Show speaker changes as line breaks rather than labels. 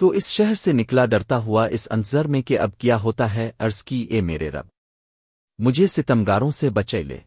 تو اس شہر سے نکلا ڈرتا ہوا اس انظر میں کہ اب کیا ہوتا ہے، عرض کی، اے میرے رب، مجھے ستمگاروں سے بچے لے۔